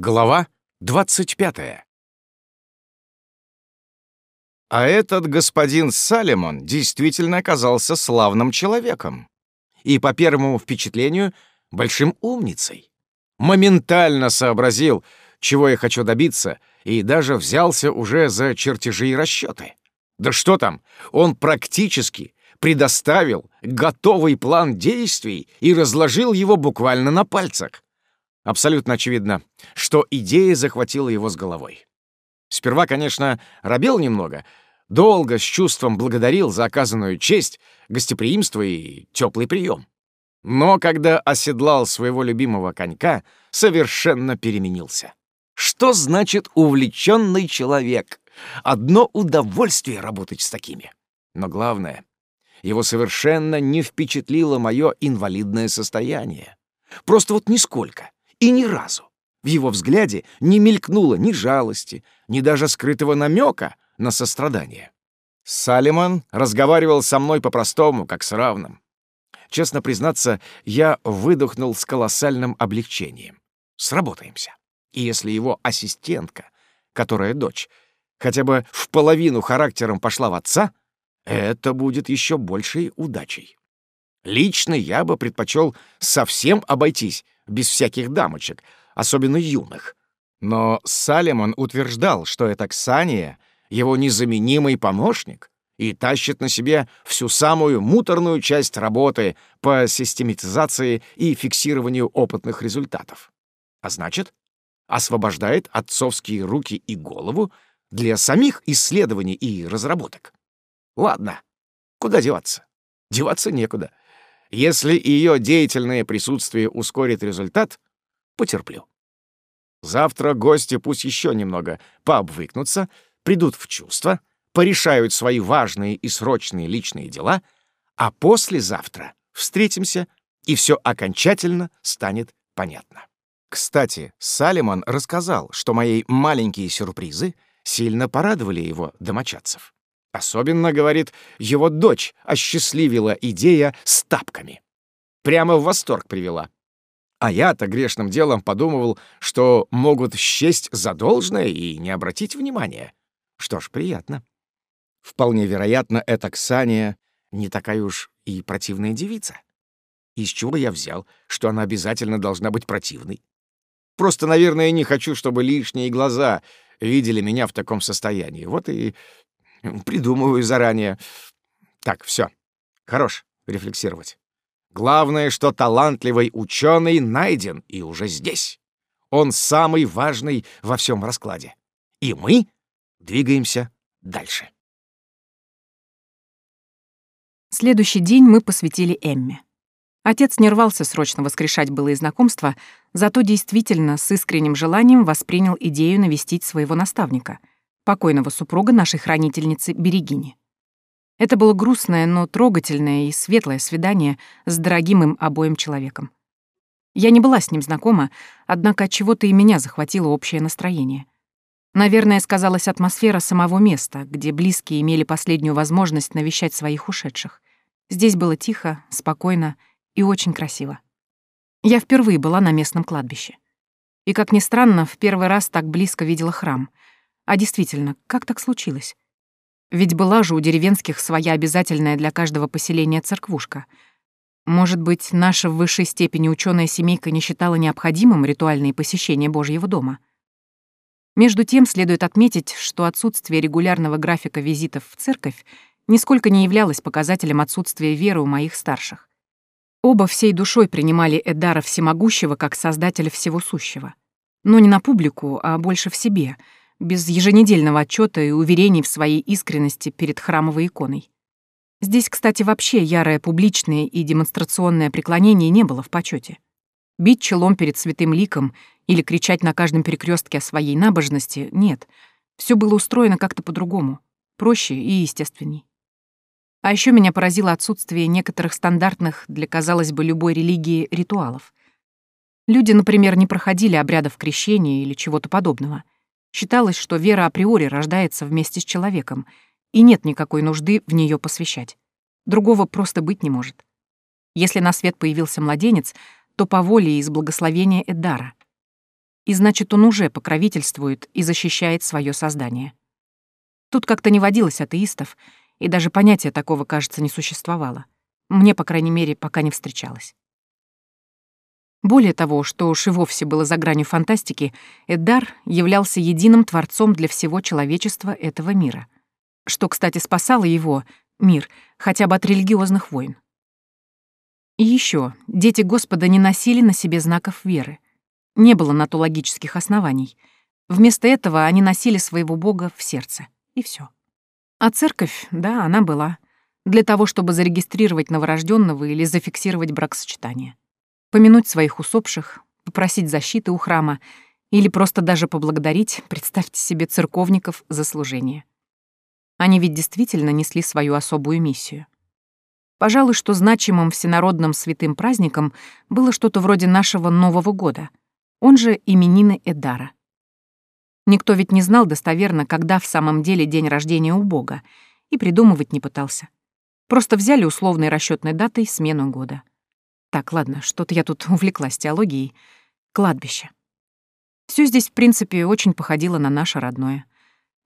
Глава 25. А этот господин Салемон действительно оказался славным человеком. И по первому впечатлению — большим умницей. Моментально сообразил, чего я хочу добиться, и даже взялся уже за чертежи и расчеты. Да что там, он практически предоставил готовый план действий и разложил его буквально на пальцах. Абсолютно очевидно, что идея захватила его с головой. Сперва, конечно, робел немного, долго с чувством благодарил за оказанную честь, гостеприимство и теплый прием. Но когда оседлал своего любимого конька, совершенно переменился. Что значит увлеченный человек? Одно удовольствие работать с такими. Но главное, его совершенно не впечатлило мое инвалидное состояние. Просто вот нисколько. И ни разу в его взгляде не мелькнуло ни жалости, ни даже скрытого намека на сострадание. Салиман разговаривал со мной по-простому, как с равным. Честно признаться, я выдохнул с колоссальным облегчением. Сработаемся. И если его ассистентка, которая дочь, хотя бы в половину характером пошла в отца, это будет еще большей удачей. Лично я бы предпочел совсем обойтись без всяких дамочек, особенно юных. Но Салемон утверждал, что это Ксания — его незаменимый помощник и тащит на себе всю самую муторную часть работы по систематизации и фиксированию опытных результатов. А значит, освобождает отцовские руки и голову для самих исследований и разработок. Ладно, куда деваться? Деваться некуда. Если ее деятельное присутствие ускорит результат, потерплю. Завтра гости пусть еще немного пообвыкнутся, придут в чувство, порешают свои важные и срочные личные дела, а послезавтра встретимся, и все окончательно станет понятно. Кстати, Салиман рассказал, что мои маленькие сюрпризы сильно порадовали его домочадцев. Особенно, говорит, его дочь осчастливила идея с тапками. Прямо в восторг привела. А я-то грешным делом подумывал, что могут счесть за должное и не обратить внимания. Что ж, приятно. Вполне вероятно, эта Ксания не такая уж и противная девица. Из чего я взял, что она обязательно должна быть противной? Просто, наверное, не хочу, чтобы лишние глаза видели меня в таком состоянии. Вот и Придумываю заранее. Так, все. Хорош рефлексировать. Главное, что талантливый ученый найден и уже здесь. Он самый важный во всем раскладе. И мы двигаемся дальше. Следующий день мы посвятили Эмме. Отец не рвался срочно воскрешать былые знакомства, зато действительно с искренним желанием воспринял идею навестить своего наставника — покойного супруга нашей хранительницы Берегини. Это было грустное, но трогательное и светлое свидание с дорогим им обоим человеком. Я не была с ним знакома, однако от чего-то и меня захватило общее настроение. Наверное, сказалась атмосфера самого места, где близкие имели последнюю возможность навещать своих ушедших. Здесь было тихо, спокойно и очень красиво. Я впервые была на местном кладбище. И, как ни странно, в первый раз так близко видела храм — а действительно, как так случилось? Ведь была же у деревенских своя обязательная для каждого поселения церквушка. Может быть, наша в высшей степени ученая семейка не считала необходимым ритуальные посещения Божьего дома? Между тем, следует отметить, что отсутствие регулярного графика визитов в церковь нисколько не являлось показателем отсутствия веры у моих старших. Оба всей душой принимали Эдара Всемогущего как создателя всего сущего. Но не на публику, а больше в себе — без еженедельного отчета и уверений в своей искренности перед храмовой иконой. Здесь, кстати, вообще ярое публичное и демонстрационное преклонение не было в почете. Бить челом перед святым ликом или кричать на каждом перекрестке о своей набожности — нет. Все было устроено как-то по-другому, проще и естественней. А еще меня поразило отсутствие некоторых стандартных для, казалось бы, любой религии ритуалов. Люди, например, не проходили обрядов крещения или чего-то подобного — Считалось, что вера априори рождается вместе с человеком, и нет никакой нужды в нее посвящать. Другого просто быть не может. Если на свет появился младенец, то по воле и из благословения Эдара. и значит, он уже покровительствует и защищает свое создание. Тут как-то не водилось атеистов, и даже понятия такого, кажется, не существовало. Мне, по крайней мере, пока не встречалось. Более того, что уж и вовсе было за гранью фантастики, Эддар являлся единым творцом для всего человечества этого мира. Что, кстати, спасало его, мир, хотя бы от религиозных войн. И еще, дети Господа не носили на себе знаков веры. Не было на то логических оснований. Вместо этого они носили своего Бога в сердце. И все. А церковь, да, она была. Для того, чтобы зарегистрировать новорожденного или зафиксировать бракосочетание помянуть своих усопших, попросить защиты у храма или просто даже поблагодарить, представьте себе, церковников за служение. Они ведь действительно несли свою особую миссию. Пожалуй, что значимым всенародным святым праздником было что-то вроде нашего Нового года, он же именины Эдара. Никто ведь не знал достоверно, когда в самом деле день рождения у Бога, и придумывать не пытался. Просто взяли условной расчетной датой смену года. Так, ладно, что-то я тут увлеклась теологией. Кладбище. Все здесь, в принципе, очень походило на наше родное.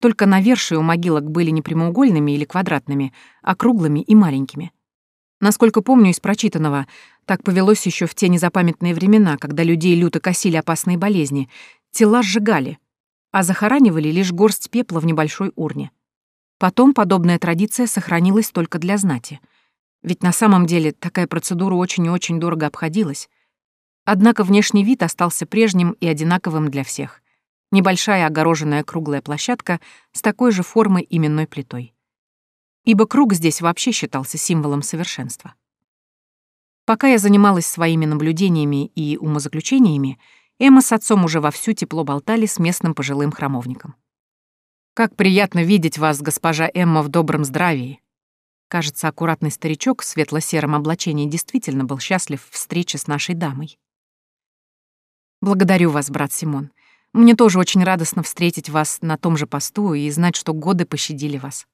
Только навершие у могилок были не прямоугольными или квадратными, а круглыми и маленькими. Насколько помню из прочитанного, так повелось еще в те незапамятные времена, когда людей люто косили опасные болезни, тела сжигали, а захоранивали лишь горсть пепла в небольшой урне. Потом подобная традиция сохранилась только для знати — ведь на самом деле такая процедура очень и очень дорого обходилась. Однако внешний вид остался прежним и одинаковым для всех. Небольшая огороженная круглая площадка с такой же формой именной плитой. Ибо круг здесь вообще считался символом совершенства. Пока я занималась своими наблюдениями и умозаключениями, Эмма с отцом уже вовсю тепло болтали с местным пожилым храмовником. «Как приятно видеть вас, госпожа Эмма, в добром здравии», Кажется, аккуратный старичок в светло-сером облачении действительно был счастлив встрече с нашей дамой. «Благодарю вас, брат Симон. Мне тоже очень радостно встретить вас на том же посту и знать, что годы пощадили вас.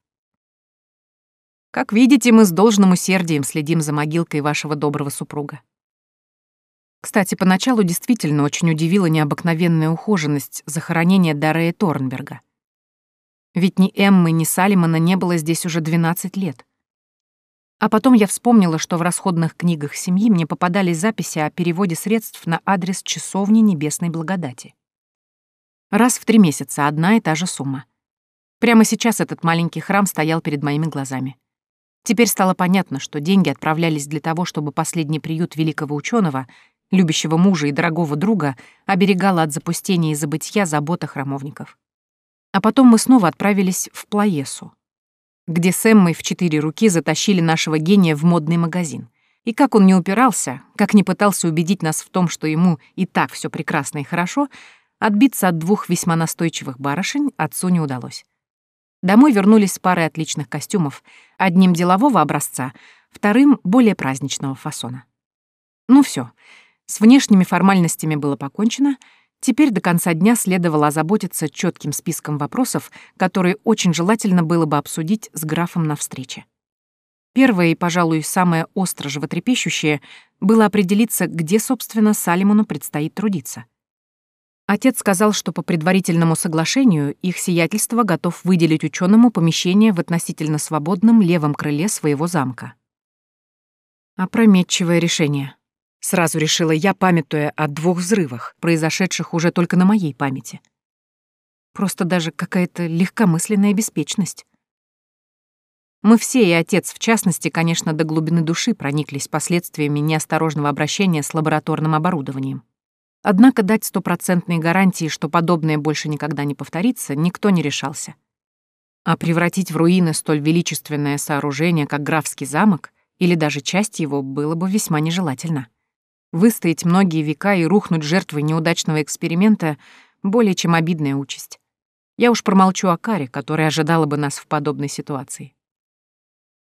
Как видите, мы с должным усердием следим за могилкой вашего доброго супруга. Кстати, поначалу действительно очень удивила необыкновенная ухоженность захоронения Дарея Торнберга. Ведь ни Эммы, ни Салимона не было здесь уже 12 лет. А потом я вспомнила, что в расходных книгах семьи мне попадались записи о переводе средств на адрес часовни Небесной Благодати. Раз в три месяца одна и та же сумма. Прямо сейчас этот маленький храм стоял перед моими глазами. Теперь стало понятно, что деньги отправлялись для того, чтобы последний приют великого ученого, любящего мужа и дорогого друга, оберегала от запустения и забытья забота храмовников. А потом мы снова отправились в Плаесу, где с Эммой в четыре руки затащили нашего гения в модный магазин. И как он не упирался, как не пытался убедить нас в том, что ему и так все прекрасно и хорошо, отбиться от двух весьма настойчивых барышень отцу не удалось. Домой вернулись с парой отличных костюмов, одним делового образца, вторым — более праздничного фасона. Ну все, с внешними формальностями было покончено — Теперь до конца дня следовало озаботиться четким списком вопросов, которые очень желательно было бы обсудить с графом на встрече. Первое и, пожалуй, самое остро животрепещущее было определиться, где, собственно, Салимону предстоит трудиться. Отец сказал, что по предварительному соглашению их сиятельство готов выделить ученому помещение в относительно свободном левом крыле своего замка. Опрометчивое решение. Сразу решила я, памятуя о двух взрывах, произошедших уже только на моей памяти. Просто даже какая-то легкомысленная беспечность. Мы все, и отец в частности, конечно, до глубины души прониклись последствиями неосторожного обращения с лабораторным оборудованием. Однако дать стопроцентные гарантии, что подобное больше никогда не повторится, никто не решался. А превратить в руины столь величественное сооружение, как графский замок, или даже часть его, было бы весьма нежелательно. Выстоять многие века и рухнуть жертвой неудачного эксперимента — более чем обидная участь. Я уж промолчу о каре, которая ожидала бы нас в подобной ситуации.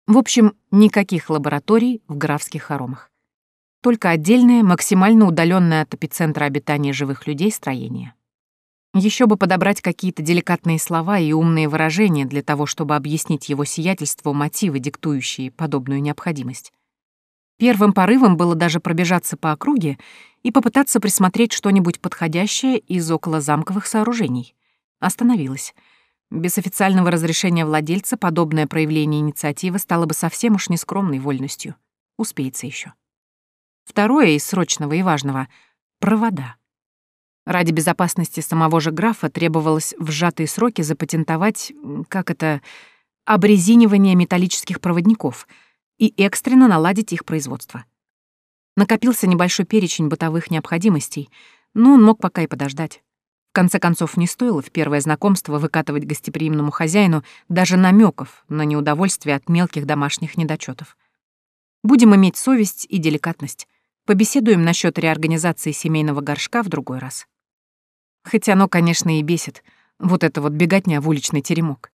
В общем, никаких лабораторий в графских хоромах. Только отдельное, максимально удаленное от эпицентра обитания живых людей строение. Еще бы подобрать какие-то деликатные слова и умные выражения для того, чтобы объяснить его сиятельству мотивы, диктующие подобную необходимость. Первым порывом было даже пробежаться по округе и попытаться присмотреть что-нибудь подходящее из околозамковых сооружений. Остановилась. Без официального разрешения владельца подобное проявление инициативы стало бы совсем уж нескромной вольностью. Успеется еще. Второе из срочного и важного — провода. Ради безопасности самого же графа требовалось в сжатые сроки запатентовать, как это, обрезинивание металлических проводников и экстренно наладить их производство. Накопился небольшой перечень бытовых необходимостей, но он мог пока и подождать. В конце концов, не стоило в первое знакомство выкатывать гостеприимному хозяину даже намеков на неудовольствие от мелких домашних недочетов. Будем иметь совесть и деликатность. Побеседуем насчет реорганизации семейного горшка в другой раз. Хотя оно, конечно, и бесит. Вот это вот беготня в уличный теремок.